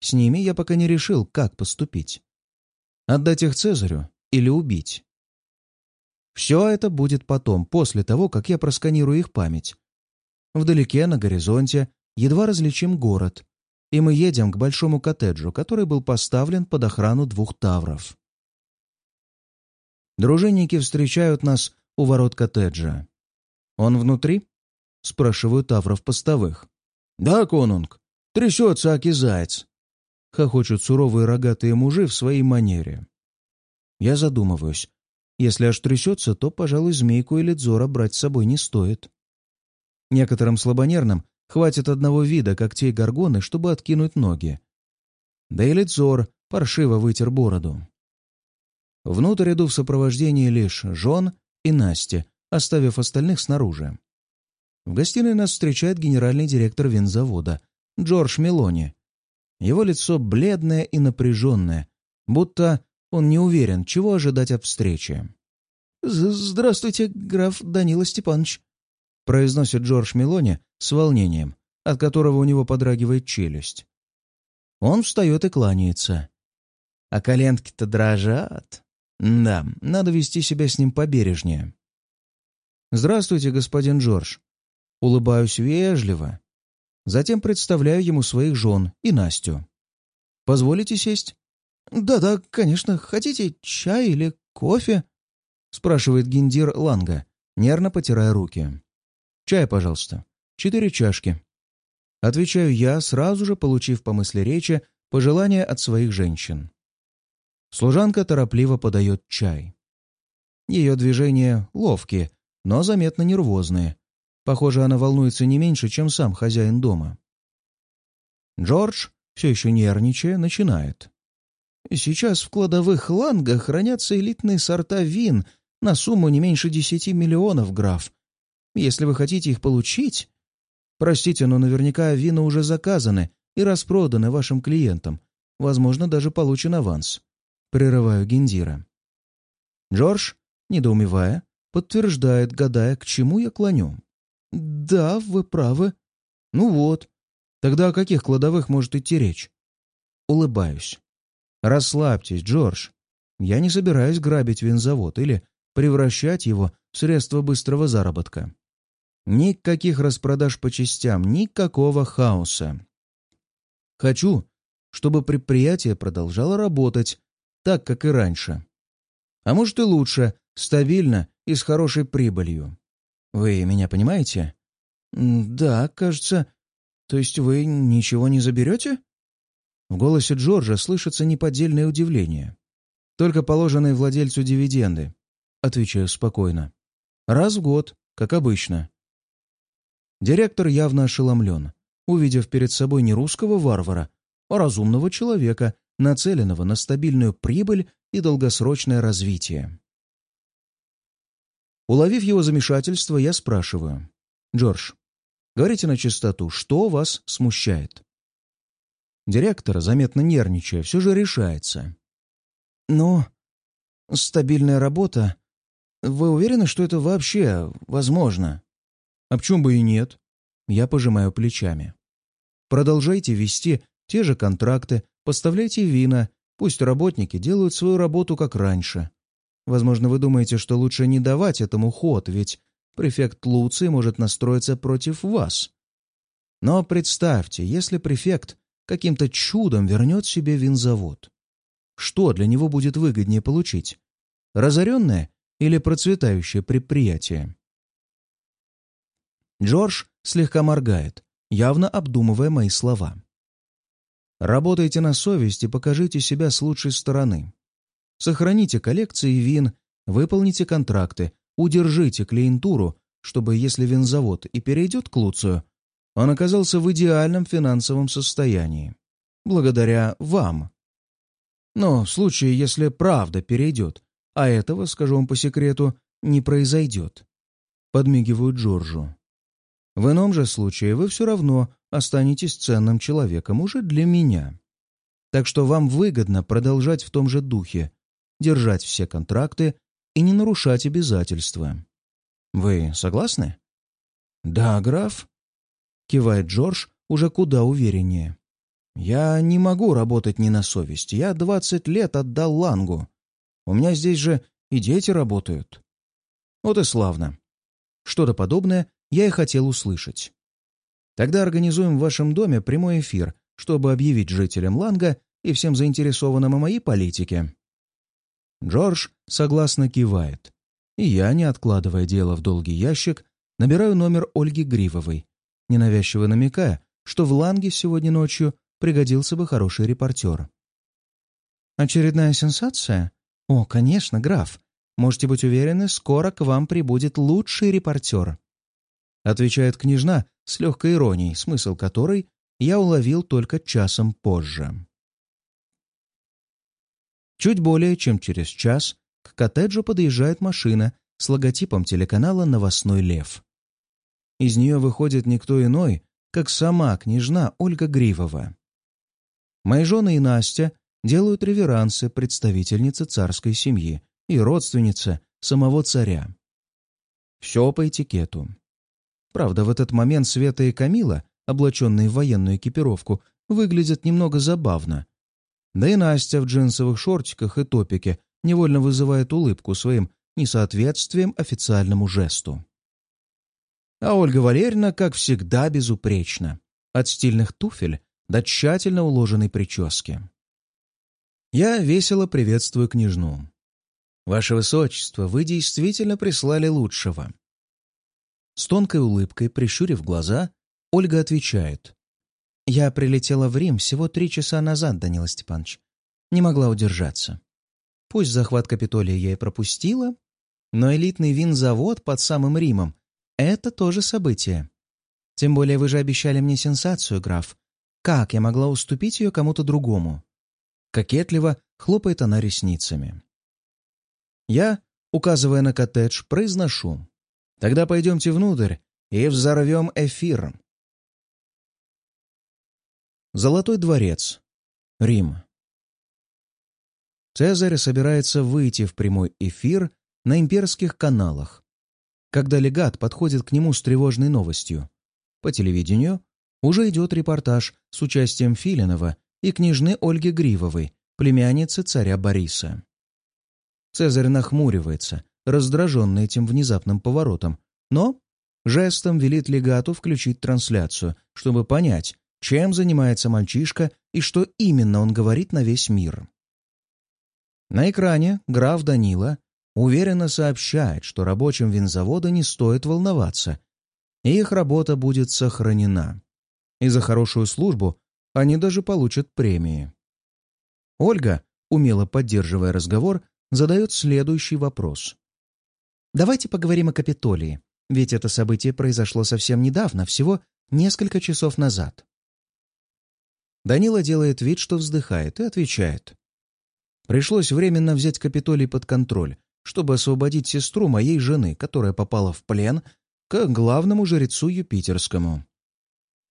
С ними я пока не решил, как поступить. Отдать их Цезарю или убить? Все это будет потом, после того, как я просканирую их память. Вдалеке, на горизонте, едва различим город, и мы едем к большому коттеджу, который был поставлен под охрану двух тавров. Дружинники встречают нас у ворот коттеджа. «Он внутри?» — спрашиваю тавров постовых. «Да, конунг. Трясется аки заяц», — хохочут суровые рогатые мужи в своей манере. Я задумываюсь, Если аж трясется, то, пожалуй, змейку или дзора брать с собой не стоит. Некоторым слабонервным хватит одного вида когтей горгоны, чтобы откинуть ноги. Да и Лидзор паршиво вытер бороду. Внутрь иду в сопровождении лишь Жон и Насти, оставив остальных снаружи. В гостиной нас встречает генеральный директор винзавода Джордж Мелони. Его лицо бледное и напряженное, будто он не уверен, чего ожидать от встречи. «Здравствуйте, граф Данила Степанович», — произносит Джордж Мелони с волнением, от которого у него подрагивает челюсть. Он встает и кланяется. А коленки-то дрожат. Да, надо вести себя с ним побережнее. «Здравствуйте, господин Джордж». Улыбаюсь вежливо. Затем представляю ему своих жен и Настю. «Позволите сесть?» «Да-да, конечно. Хотите чай или кофе?» спрашивает Гиндир Ланга, нервно потирая руки. «Чай, пожалуйста. Четыре чашки». Отвечаю я, сразу же получив по мысли речи пожелания от своих женщин. Служанка торопливо подает чай. Ее движения ловкие, но заметно нервозные. Похоже, она волнуется не меньше, чем сам хозяин дома. Джордж, все еще нервничая, начинает. «Сейчас в кладовых лангах хранятся элитные сорта вин на сумму не меньше десяти миллионов, граф. Если вы хотите их получить... Простите, но наверняка вина уже заказаны и распроданы вашим клиентам. Возможно, даже получен аванс. Прерываю Гендира. Джордж, недоумевая, подтверждает, гадая, к чему я клоню. «Да, вы правы». «Ну вот. Тогда о каких кладовых может идти речь?» Улыбаюсь. «Расслабьтесь, Джордж. Я не собираюсь грабить винзавод или превращать его в средство быстрого заработка. Никаких распродаж по частям, никакого хаоса. Хочу, чтобы предприятие продолжало работать так, как и раньше. А может и лучше, стабильно и с хорошей прибылью. Вы меня понимаете? Да, кажется. То есть вы ничего не заберете? В голосе Джорджа слышится неподдельное удивление. Только положенные владельцу дивиденды. Отвечаю спокойно. Раз в год, как обычно. Директор явно ошеломлен, увидев перед собой не русского варвара, а разумного человека, нацеленного на стабильную прибыль и долгосрочное развитие. Уловив его замешательство, я спрашиваю. «Джордж, говорите на чистоту, что вас смущает?» Директор, заметно нервничая, все же решается. «Ну, стабильная работа. Вы уверены, что это вообще возможно?» «А почему бы и нет?» Я пожимаю плечами. «Продолжайте вести те же контракты, поставляйте вина, пусть работники делают свою работу как раньше. Возможно, вы думаете, что лучше не давать этому ход, ведь префект Луций может настроиться против вас. Но представьте, если префект каким-то чудом вернет себе винзавод. Что для него будет выгоднее получить? Разоренное или процветающее предприятие? Джордж слегка моргает, явно обдумывая мои слова. Работайте на совесть и покажите себя с лучшей стороны. Сохраните коллекции вин, выполните контракты, удержите клиентуру, чтобы, если винзавод и перейдет к Луцию, он оказался в идеальном финансовом состоянии. Благодаря вам. Но в случае, если правда перейдет, а этого, скажу вам по секрету, не произойдет. Подмигиваю Джорджу. В ином же случае вы все равно останетесь ценным человеком уже для меня. Так что вам выгодно продолжать в том же духе, держать все контракты и не нарушать обязательства. Вы согласны? Да, граф, кивает Джордж уже куда увереннее. Я не могу работать не на совесть. Я двадцать лет отдал Лангу. У меня здесь же и дети работают. Вот и славно. Что-то подобное я и хотел услышать. Тогда организуем в вашем доме прямой эфир, чтобы объявить жителям Ланга и всем заинтересованным о моей политике. Джордж согласно кивает. И я, не откладывая дело в долгий ящик, набираю номер Ольги Гривовой, ненавязчиво намекая, что в Ланге сегодня ночью пригодился бы хороший репортер. «Очередная сенсация? О, конечно, граф. можете быть уверены, скоро к вам прибудет лучший репортер», отвечает княжна с легкой иронией, смысл которой я уловил только часом позже. Чуть более чем через час к коттеджу подъезжает машина с логотипом телеканала «Новостной лев». Из нее выходит никто иной, как сама княжна Ольга Гривова. Мои жены и Настя делают реверансы представительнице царской семьи и родственнице самого царя. Все по этикету. Правда, в этот момент Света и Камила, облаченные в военную экипировку, выглядят немного забавно. Да и Настя в джинсовых шортиках и топике невольно вызывает улыбку своим несоответствием официальному жесту. А Ольга Валерьевна, как всегда, безупречна. От стильных туфель до тщательно уложенной прически. Я весело приветствую княжну. «Ваше Высочество, вы действительно прислали лучшего». С тонкой улыбкой, прищурив глаза, Ольга отвечает. «Я прилетела в Рим всего три часа назад, Данила Степанович. Не могла удержаться. Пусть захват Капитолия я и пропустила, но элитный винзавод под самым Римом — это тоже событие. Тем более вы же обещали мне сенсацию, граф. Как я могла уступить ее кому-то другому?» Кокетливо хлопает она ресницами. Я, указывая на коттедж, произношу. «Тогда пойдемте внутрь и взорвем эфир». Золотой дворец. Рим. Цезарь собирается выйти в прямой эфир на имперских каналах, когда легат подходит к нему с тревожной новостью. По телевидению уже идет репортаж с участием Филинова и княжны Ольги Гривовой, племянницы царя Бориса. Цезарь нахмуривается, раздраженный этим внезапным поворотом, но жестом велит легату включить трансляцию, чтобы понять, чем занимается мальчишка и что именно он говорит на весь мир. На экране граф Данила уверенно сообщает, что рабочим винзавода не стоит волноваться, и их работа будет сохранена. И за хорошую службу они даже получат премии. Ольга, умело поддерживая разговор, задает следующий вопрос. «Давайте поговорим о Капитолии, ведь это событие произошло совсем недавно, всего несколько часов назад». Данила делает вид, что вздыхает, и отвечает. «Пришлось временно взять Капитолий под контроль, чтобы освободить сестру моей жены, которая попала в плен к главному жрецу Юпитерскому.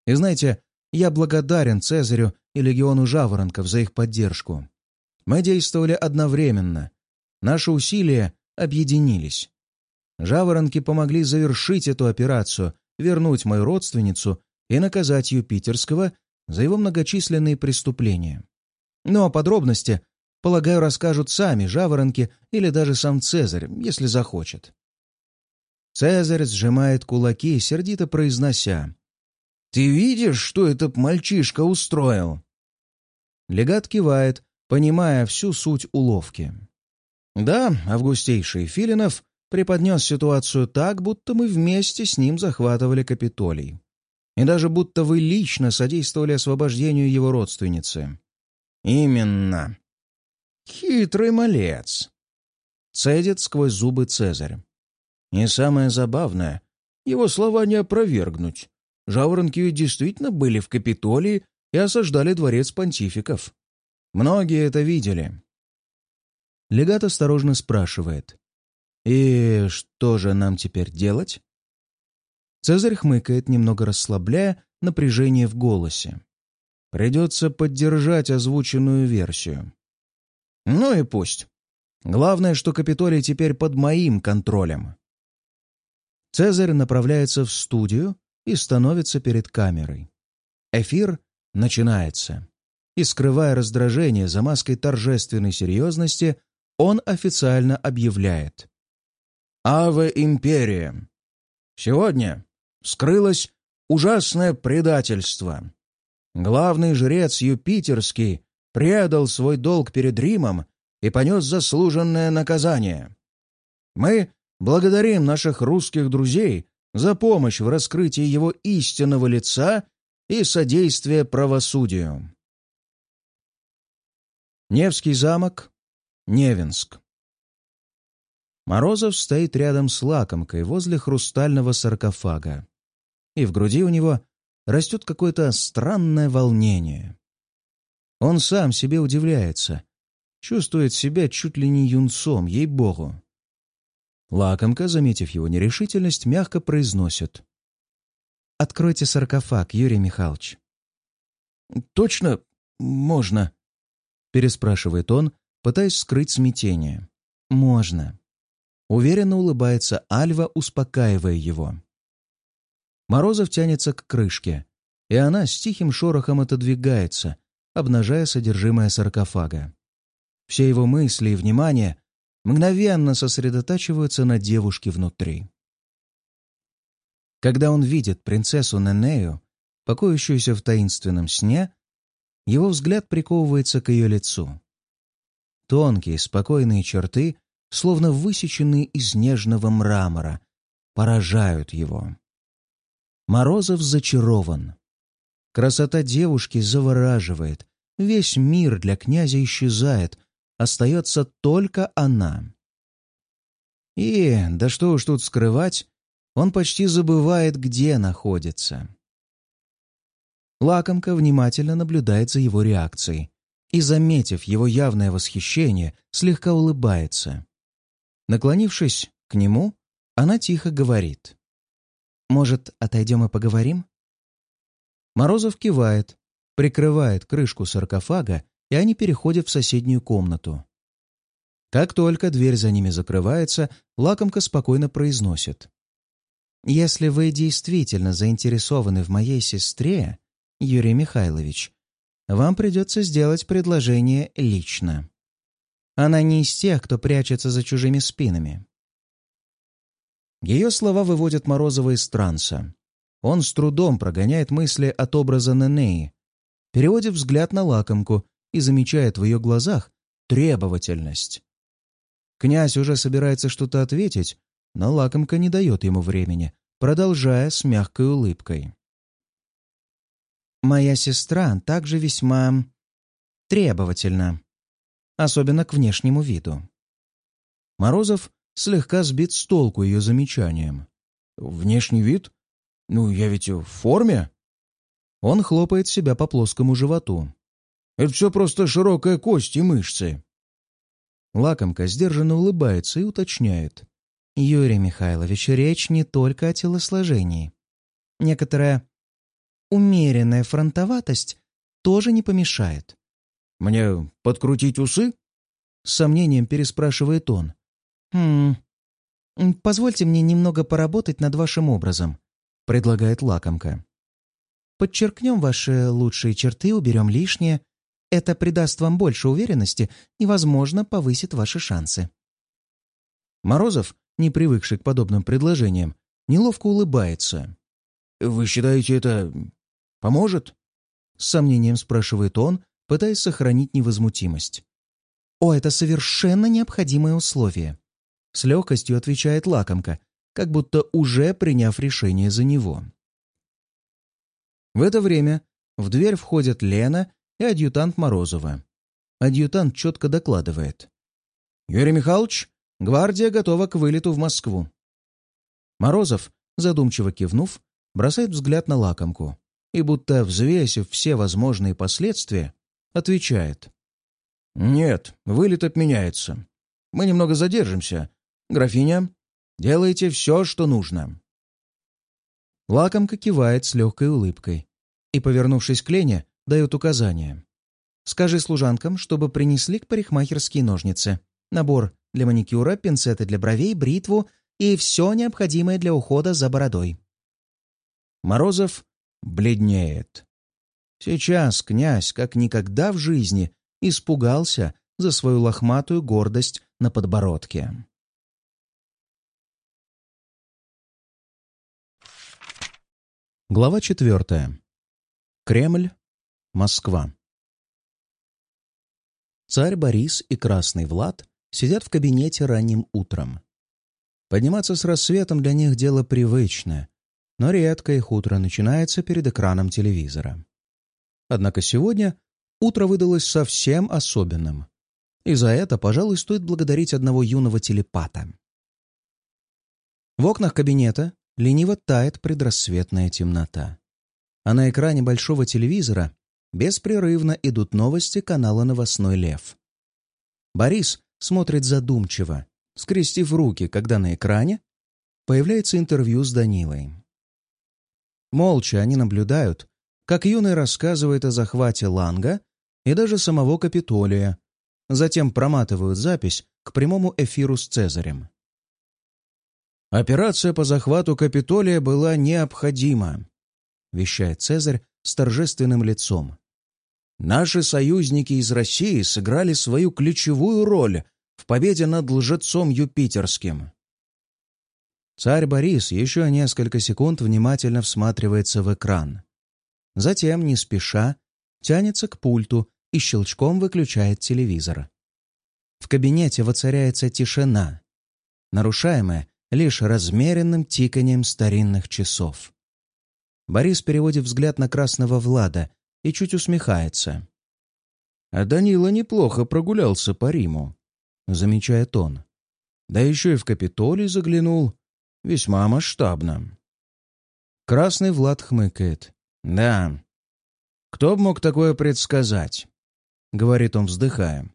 И знаете, я благодарен Цезарю и легиону Жаворонков за их поддержку. Мы действовали одновременно. Наши усилия объединились. Жаворонки помогли завершить эту операцию, вернуть мою родственницу и наказать Юпитерского за его многочисленные преступления. Но подробности, полагаю, расскажут сами жаворонки или даже сам Цезарь, если захочет. Цезарь сжимает кулаки, сердито произнося «Ты видишь, что этот мальчишка устроил?» Легат кивает, понимая всю суть уловки. «Да, августейший Филинов преподнес ситуацию так, будто мы вместе с ним захватывали Капитолий. И даже будто вы лично содействовали освобождению его родственницы». «Именно. Хитрый малец», — цедит сквозь зубы Цезарь. И самое забавное, его слова не опровергнуть. Жаворонки действительно были в Капитолии и осаждали дворец понтификов. Многие это видели. Легат осторожно спрашивает. «И что же нам теперь делать?» Цезарь хмыкает, немного расслабляя напряжение в голосе. «Придется поддержать озвученную версию». «Ну и пусть. Главное, что Капитолий теперь под моим контролем». Цезарь направляется в студию, и становится перед камерой. Эфир начинается. И, скрывая раздражение за маской торжественной серьезности, он официально объявляет. «Аве Империя! Сегодня скрылось ужасное предательство. Главный жрец Юпитерский предал свой долг перед Римом и понес заслуженное наказание. Мы благодарим наших русских друзей за помощь в раскрытии его истинного лица и содействие правосудию. Невский замок, Невинск. Морозов стоит рядом с лакомкой возле хрустального саркофага. И в груди у него растет какое-то странное волнение. Он сам себе удивляется, чувствует себя чуть ли не юнцом, ей-богу. Лакомка, заметив его нерешительность, мягко произносит. «Откройте саркофаг, Юрий Михайлович». «Точно можно?» — переспрашивает он, пытаясь скрыть смятение. «Можно». Уверенно улыбается Альва, успокаивая его. Морозов тянется к крышке, и она с тихим шорохом отодвигается, обнажая содержимое саркофага. Все его мысли и внимание мгновенно сосредотачиваются на девушке внутри. Когда он видит принцессу Ненею, покоящуюся в таинственном сне, его взгляд приковывается к ее лицу. Тонкие, спокойные черты, словно высеченные из нежного мрамора, поражают его. Морозов зачарован. Красота девушки завораживает. Весь мир для князя исчезает. Остается только она. И, да что уж тут скрывать, он почти забывает, где находится. Лакомка внимательно наблюдает за его реакцией и, заметив его явное восхищение, слегка улыбается. Наклонившись к нему, она тихо говорит. «Может, отойдем и поговорим?» Морозов кивает, прикрывает крышку саркофага, и они переходят в соседнюю комнату. Как только дверь за ними закрывается, лакомка спокойно произносит. «Если вы действительно заинтересованы в моей сестре, Юрий Михайлович, вам придется сделать предложение лично. Она не из тех, кто прячется за чужими спинами». Ее слова выводят Морозова из транса. Он с трудом прогоняет мысли от образа Ненеи, переводит взгляд на лакомку и замечает в ее глазах требовательность. Князь уже собирается что-то ответить, но лакомка не дает ему времени, продолжая с мягкой улыбкой. «Моя сестра также весьма требовательна, особенно к внешнему виду». Морозов слегка сбит с толку ее замечанием. «Внешний вид? Ну, я ведь в форме?» Он хлопает себя по плоскому животу. «Это все просто широкая кость и мышцы». Лакомка сдержанно улыбается и уточняет. «Юрий Михайлович, речь не только о телосложении. Некоторая умеренная фронтоватость тоже не помешает». «Мне подкрутить усы?» С сомнением переспрашивает он. «Хм... Позвольте мне немного поработать над вашим образом», — предлагает лакомка. «Подчеркнем ваши лучшие черты, уберем лишнее. Это придаст вам больше уверенности и, возможно, повысит ваши шансы». Морозов, не привыкший к подобным предложениям, неловко улыбается. «Вы считаете, это поможет?» С сомнением спрашивает он, пытаясь сохранить невозмутимость. «О, это совершенно необходимое условие», — с легкостью отвечает лакомка, как будто уже приняв решение за него. В это время в дверь входят Лена и адъютант Морозова. Адъютант четко докладывает. «Юрий Михайлович, гвардия готова к вылету в Москву». Морозов, задумчиво кивнув, бросает взгляд на лакомку и, будто взвесив все возможные последствия, отвечает. «Нет, вылет отменяется. Мы немного задержимся. Графиня, делайте все, что нужно». Лакомка кивает с легкой улыбкой и, повернувшись к Лене, дает указание. «Скажи служанкам, чтобы принесли к парикмахерские ножницы, набор для маникюра, пинцеты для бровей, бритву и все необходимое для ухода за бородой». Морозов бледнеет. Сейчас князь, как никогда в жизни, испугался за свою лохматую гордость на подбородке. Глава четвертая. Кремль, Москва. Царь Борис и Красный Влад сидят в кабинете ранним утром. Подниматься с рассветом для них дело привычное, но редко их утро начинается перед экраном телевизора. Однако сегодня утро выдалось совсем особенным. И за это, пожалуй, стоит благодарить одного юного телепата. В окнах кабинета лениво тает предрассветная темнота. А на экране большого телевизора беспрерывно идут новости канала «Новостной лев». Борис смотрит задумчиво, скрестив руки, когда на экране появляется интервью с Данилой. Молча они наблюдают, как юный рассказывает о захвате Ланга и даже самого Капитолия, затем проматывают запись к прямому эфиру с Цезарем. «Операция по захвату Капитолия была необходима», — вещает Цезарь с торжественным лицом. «Наши союзники из России сыграли свою ключевую роль в победе над лжецом Юпитерским». Царь Борис еще несколько секунд внимательно всматривается в экран. Затем, не спеша, тянется к пульту и щелчком выключает телевизор. В кабинете воцаряется тишина, нарушаемая лишь размеренным тиканием старинных часов. Борис переводит взгляд на красного Влада и чуть усмехается. «А Данила неплохо прогулялся по Риму», — замечает он. «Да еще и в Капитолий заглянул. Весьма масштабно». Красный Влад хмыкает. «Да. Кто бы мог такое предсказать?» — говорит он, вздыхая.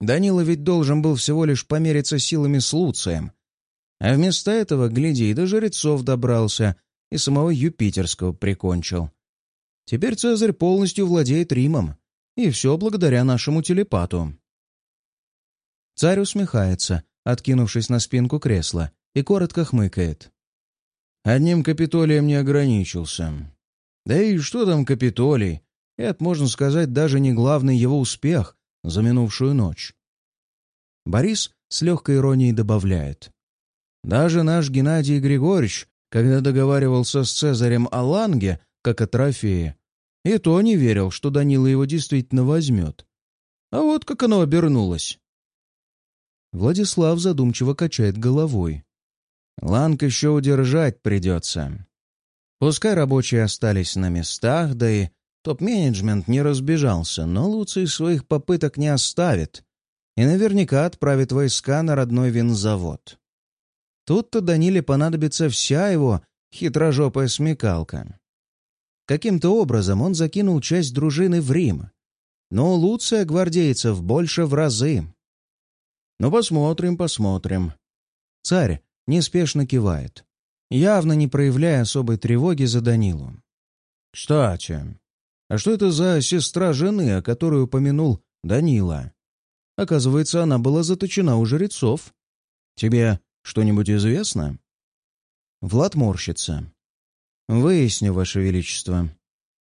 «Данила ведь должен был всего лишь помериться силами с Луцием, а вместо этого, гляди, и до жрецов добрался и самого Юпитерского прикончил. Теперь Цезарь полностью владеет Римом, и все благодаря нашему телепату. Царь усмехается, откинувшись на спинку кресла, и коротко хмыкает. Одним Капитолием не ограничился. Да и что там Капитолий? Это, можно сказать, даже не главный его успех за минувшую ночь. Борис с легкой иронией добавляет. Даже наш Геннадий Григорьевич, когда договаривался с Цезарем о Ланге, как о трофее, и то не верил, что Данила его действительно возьмет. А вот как оно обернулось. Владислав задумчиво качает головой. Ланг еще удержать придется. Пускай рабочие остались на местах, да и топ-менеджмент не разбежался, но Луций своих попыток не оставит и наверняка отправит войска на родной винзавод. Тут-то Даниле понадобится вся его хитрожопая смекалка. Каким-то образом он закинул часть дружины в Рим, но Луция гвардейцев больше в разы. Ну, посмотрим, посмотрим. Царь неспешно кивает, явно не проявляя особой тревоги за Данилу. «Кстати, а что это за сестра жены, о которой упомянул Данила? Оказывается, она была заточена у жрецов. Тебе что-нибудь известно?» Влад морщится. «Выясню, Ваше Величество.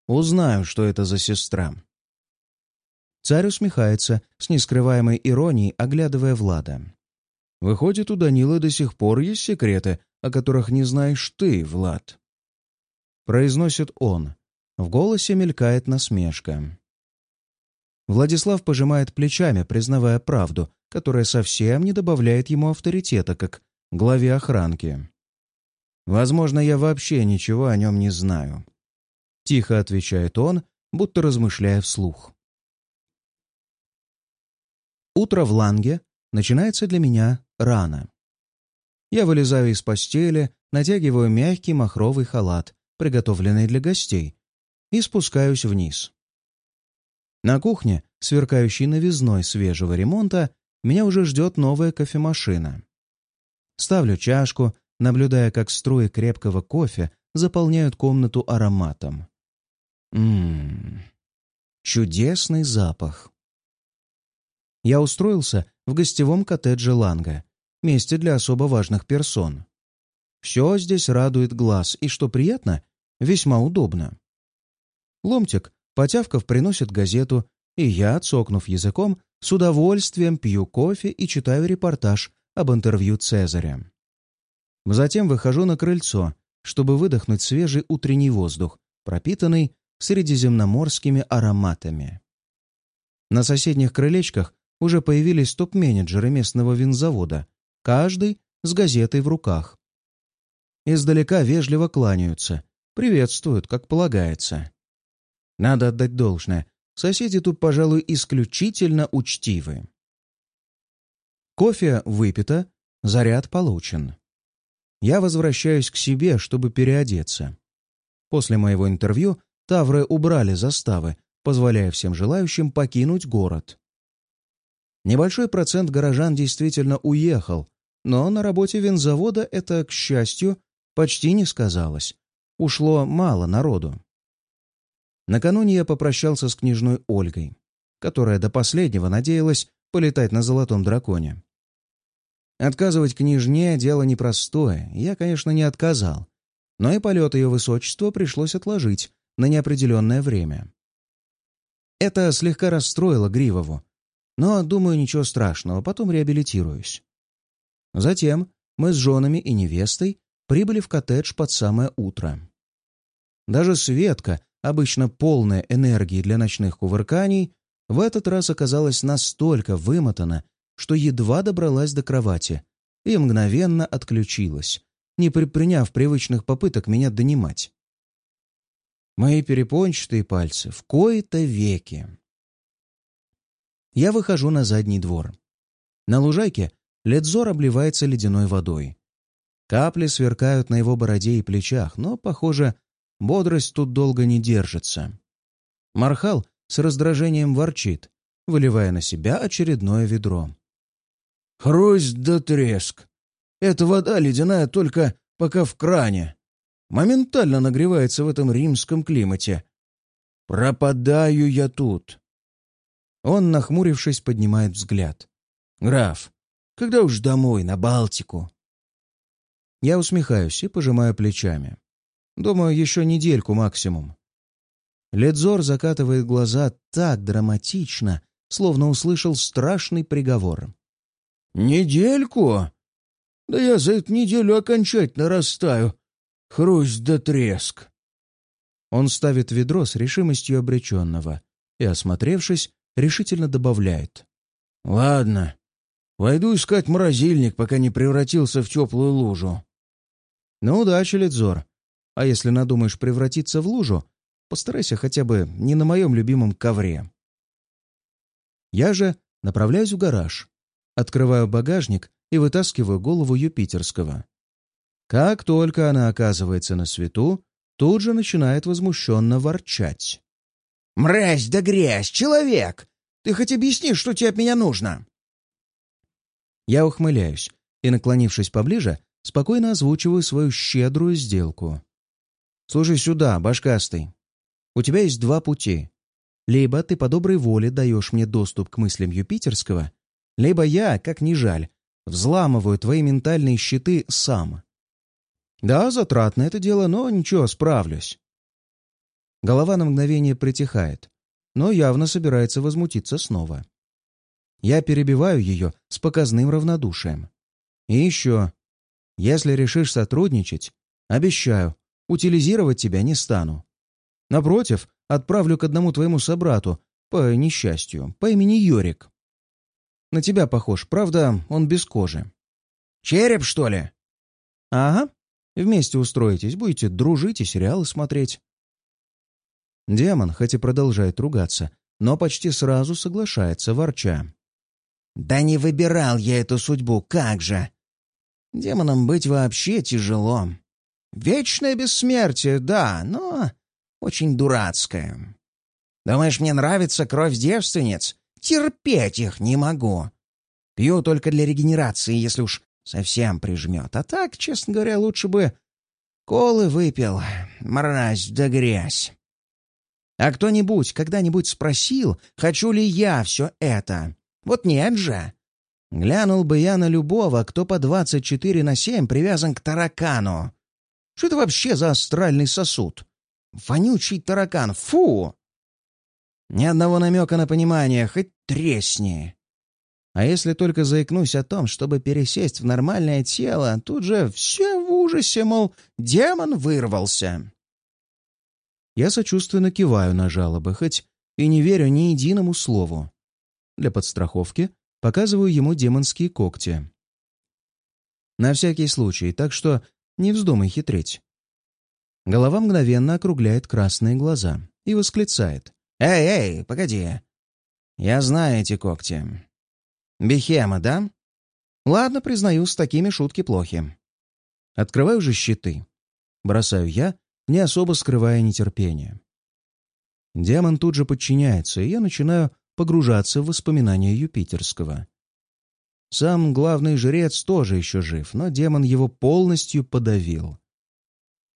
Узнаю, что это за сестра». Царь усмехается, с нескрываемой иронией, оглядывая Влада. «Выходит, у Данила до сих пор есть секреты, о которых не знаешь ты, Влад». Произносит он. В голосе мелькает насмешка. Владислав пожимает плечами, признавая правду, которая совсем не добавляет ему авторитета, как главе охранки. «Возможно, я вообще ничего о нем не знаю», — тихо отвечает он, будто размышляя вслух. Утро в Ланге начинается для меня рано. Я вылезаю из постели, натягиваю мягкий махровый халат, приготовленный для гостей, и спускаюсь вниз. На кухне, сверкающей новизной свежего ремонта, меня уже ждет новая кофемашина. Ставлю чашку, наблюдая, как струи крепкого кофе заполняют комнату ароматом. Ммм, чудесный запах. Я устроился в гостевом коттедже Ланга, месте для особо важных персон. Все здесь радует глаз, и, что приятно, весьма удобно. Ломтик, потявков, приносит газету, и я, цокнув языком, с удовольствием пью кофе и читаю репортаж об интервью Цезаря. Затем выхожу на крыльцо, чтобы выдохнуть свежий утренний воздух, пропитанный средиземноморскими ароматами. На соседних крылечках уже появились топ-менеджеры местного винзавода, каждый с газетой в руках. Издалека вежливо кланяются, приветствуют, как полагается. Надо отдать должное, соседи тут, пожалуй, исключительно учтивы. Кофе выпито, заряд получен. Я возвращаюсь к себе, чтобы переодеться. После моего интервью Тавры убрали заставы, позволяя всем желающим покинуть город. Небольшой процент горожан действительно уехал, но на работе винзавода это, к счастью, почти не сказалось. Ушло мало народу. Накануне я попрощался с княжной Ольгой, которая до последнего надеялась полетать на золотом драконе. Отказывать княжне — дело непростое, я, конечно, не отказал, но и полет ее высочества пришлось отложить на неопределенное время. Это слегка расстроило Гривову, но, думаю, ничего страшного, потом реабилитируюсь. Затем мы с женами и невестой прибыли в коттедж под самое утро. Даже Светка, обычно полная энергии для ночных кувырканий, в этот раз оказалась настолько вымотана, что едва добралась до кровати и мгновенно отключилась, не предприняв привычных попыток меня донимать. Мои перепончатые пальцы в кои-то веки. Я выхожу на задний двор. На лужайке Ледзор обливается ледяной водой. Капли сверкают на его бороде и плечах, но, похоже, бодрость тут долго не держится. Мархал с раздражением ворчит, выливая на себя очередное ведро. «Хрусть да треск! Эта вода ледяная только пока в кране. Моментально нагревается в этом римском климате. Пропадаю я тут!» Он, нахмурившись, поднимает взгляд. «Граф, когда уж домой, на Балтику?» Я усмехаюсь и пожимаю плечами. Думаю, еще недельку максимум. Ледзор закатывает глаза так драматично, словно услышал страшный приговор. «Недельку? Да я за эту неделю окончательно растаю. Хрусть да треск!» Он ставит ведро с решимостью обреченного и, осмотревшись, решительно добавляет. «Ладно, пойду искать морозильник, пока не превратился в теплую лужу». «Ну, удачи, Ледзор. А если надумаешь превратиться в лужу, постарайся хотя бы не на моем любимом ковре». Я же направляюсь в гараж, открываю багажник и вытаскиваю голову Юпитерского. Как только она оказывается на свету, тут же начинает возмущенно ворчать. «Мразь да грязь! Человек! Ты хоть объясни, что тебе от меня нужно?» Я ухмыляюсь и, наклонившись поближе, спокойно озвучиваю свою щедрую сделку. «Слушай сюда, башкастый. У тебя есть два пути. Либо ты по доброй воле даешь мне доступ к мыслям Юпитерского, либо я, как ни жаль, взламываю твои ментальные щиты сам. Да, затратно это дело, но ничего, справлюсь. Голова на мгновение притихает, но явно собирается возмутиться снова. Я перебиваю ее с показным равнодушием. И еще, если решишь сотрудничать, обещаю, утилизировать тебя не стану. Напротив, отправлю к одному твоему собрату, по несчастью, по имени Йорик. На тебя похож, правда, он без кожи. Череп, что ли? Ага. Вместе устроитесь, будете дружить и сериалы смотреть. Демон, хоть и продолжает ругаться, но почти сразу соглашается, ворча. «Да не выбирал я эту судьбу, как же! Демоном быть вообще тяжело. Вечное бессмертие, да, но очень дурацкое. Думаешь, мне нравится кровь девственниц? Терпеть их не могу. Пью только для регенерации, если уж совсем прижмет. А так, честно говоря, лучше бы колы выпил. Мразь да грязь. А кто-нибудь когда-нибудь спросил, хочу ли я все это? Вот нет же. Глянул бы я на любого, кто по 24 на 7 привязан к таракану. Что это вообще за астральный сосуд? Вонючий таракан, фу! Ни одного намека на понимание, хоть тресни. А если только заикнусь о том, чтобы пересесть в нормальное тело, тут же все в ужасе, мол, демон вырвался. Я сочувственно киваю на жалобы, хоть и не верю ни единому слову. Для подстраховки показываю ему демонские когти. На всякий случай, так что не вздумай хитрить. Голова мгновенно округляет красные глаза и восклицает. «Эй, эй, погоди. Я знаю эти когти. Бихема, да? Ладно, признаю, с такими шутки плохи. Открываю же щиты. Бросаю я, не особо скрывая нетерпение. Демон тут же подчиняется, и я начинаю погружаться в воспоминания Юпитерского. Сам главный жрец тоже еще жив, но демон его полностью подавил.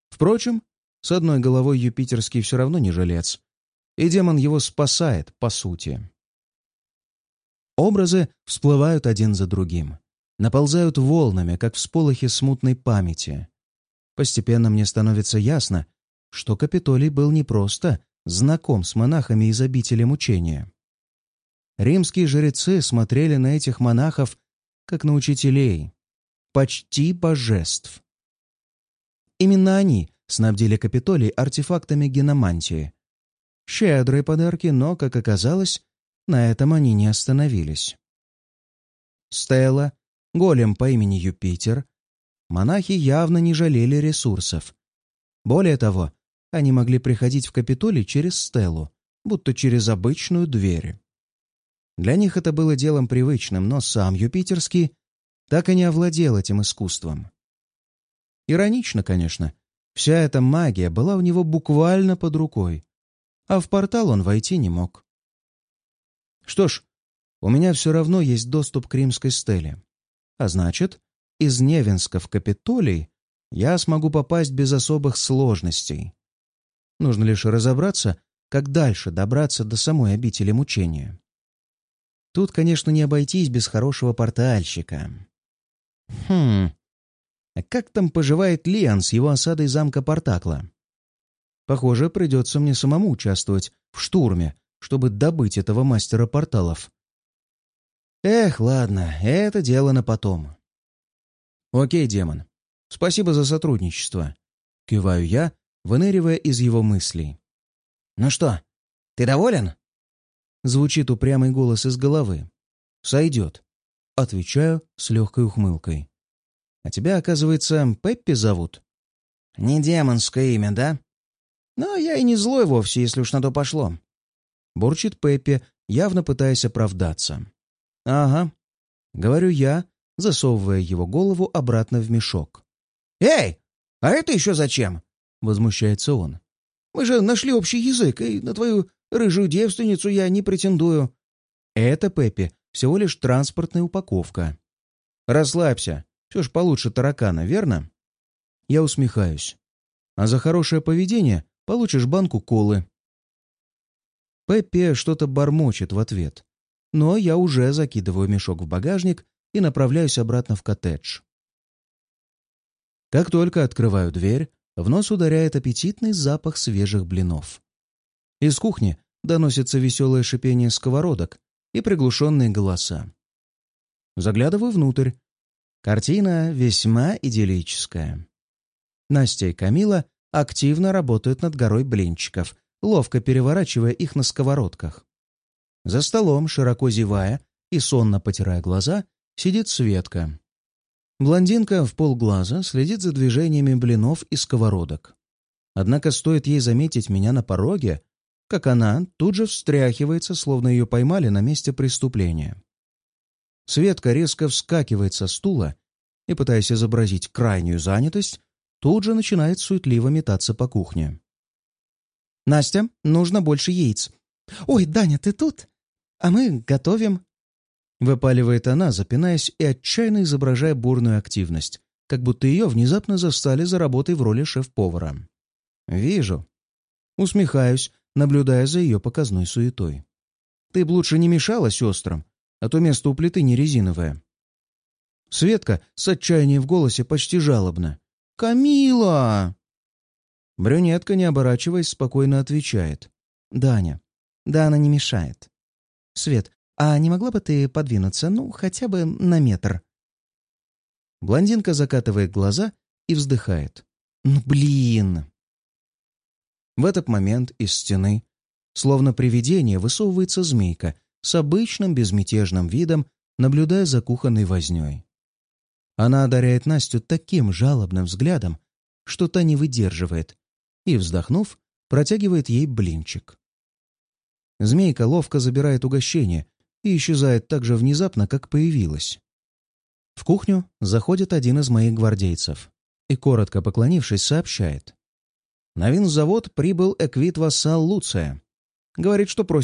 Впрочем, с одной головой Юпитерский все равно не жилец, и демон его спасает, по сути. Образы всплывают один за другим, наползают волнами, как всполохи смутной памяти. Постепенно мне становится ясно, что Капитолий был не просто знаком с монахами из обители мучения. Римские жрецы смотрели на этих монахов как на учителей, почти божеств. Именно они снабдили Капитолий артефактами геномантии. Щедрые подарки, но, как оказалось, на этом они не остановились. Стелла, голем по имени Юпитер, монахи явно не жалели ресурсов. Более того, они могли приходить в Капитолий через Стеллу, будто через обычную дверь. Для них это было делом привычным, но сам Юпитерский так и не овладел этим искусством. Иронично, конечно. Вся эта магия была у него буквально под рукой, а в портал он войти не мог. Что ж, у меня все равно есть доступ к римской стеле. А значит, из Невинска в Капитолий я смогу попасть без особых сложностей. Нужно лишь разобраться, как дальше добраться до самой обители мучения. Тут, конечно, не обойтись без хорошего портальщика. Хм, как там поживает Лиан с его осадой замка Портакла? Похоже, придется мне самому участвовать в штурме, чтобы добыть этого мастера порталов. Эх, ладно, это дело на потом. Окей, демон. Спасибо за сотрудничество. Киваю я, выныривая из его мыслей. «Ну что, ты доволен?» Звучит упрямый голос из головы. «Сойдет». Отвечаю с легкой ухмылкой. «А тебя, оказывается, Пеппи зовут?» «Не демонское имя, да?» «Но я и не злой вовсе, если уж на то пошло». Бурчит Пеппи, явно пытаясь оправдаться. «Ага», — говорю я, засовывая его голову обратно в мешок. «Эй, а это еще зачем?» — возмущается он. «Мы же нашли общий язык, и на твою рыжую девственницу я не претендую». «Это, Пеппи, всего лишь транспортная упаковка». «Расслабься, все ж получше таракана, верно?» Я усмехаюсь. «А за хорошее поведение получишь банку колы». Пеппи что-то бормочет в ответ, но я уже закидываю мешок в багажник и направляюсь обратно в коттедж. Как только открываю дверь, в нос ударяет аппетитный запах свежих блинов. Из кухни доносится веселое шипение сковородок и приглушенные голоса. Заглядываю внутрь. Картина весьма идиллическая. Настя и Камила активно работают над горой блинчиков, ловко переворачивая их на сковородках. За столом, широко зевая и сонно потирая глаза, сидит Светка. Блондинка в полглаза следит за движениями блинов и сковородок. Однако стоит ей заметить меня на пороге, как она тут же встряхивается, словно ее поймали на месте преступления. Светка резко вскакивает со стула и, пытаясь изобразить крайнюю занятость, тут же начинает суетливо метаться по кухне. «Настя, нужно больше яиц». «Ой, Даня, ты тут? А мы готовим». Выпаливает она, запинаясь и отчаянно изображая бурную активность, как будто ее внезапно застали за работой в роли шеф-повара. «Вижу». Усмехаюсь, наблюдая за ее показной суетой. «Ты б лучше не мешала сестрам, а то место у плиты не резиновое». Светка с отчаянием в голосе почти жалобно. «Камила!» Брюнетка, не оборачиваясь, спокойно отвечает. «Даня, да она не мешает. Свет, «А не могла бы ты подвинуться, ну, хотя бы на метр?» Блондинка закатывает глаза и вздыхает. «Ну, блин!» В этот момент из стены, словно привидение, высовывается змейка с обычным безмятежным видом, наблюдая за кухонной вознёй. Она одаряет Настю таким жалобным взглядом, что та не выдерживает, и, вздохнув, протягивает ей блинчик. Змейка ловко забирает угощение и исчезает так же внезапно, как появилась. В кухню заходит один из моих гвардейцев. и, коротко поклонившись, сообщает. На винзавод прибыл эквит-вассал Луция. Говорит, что просит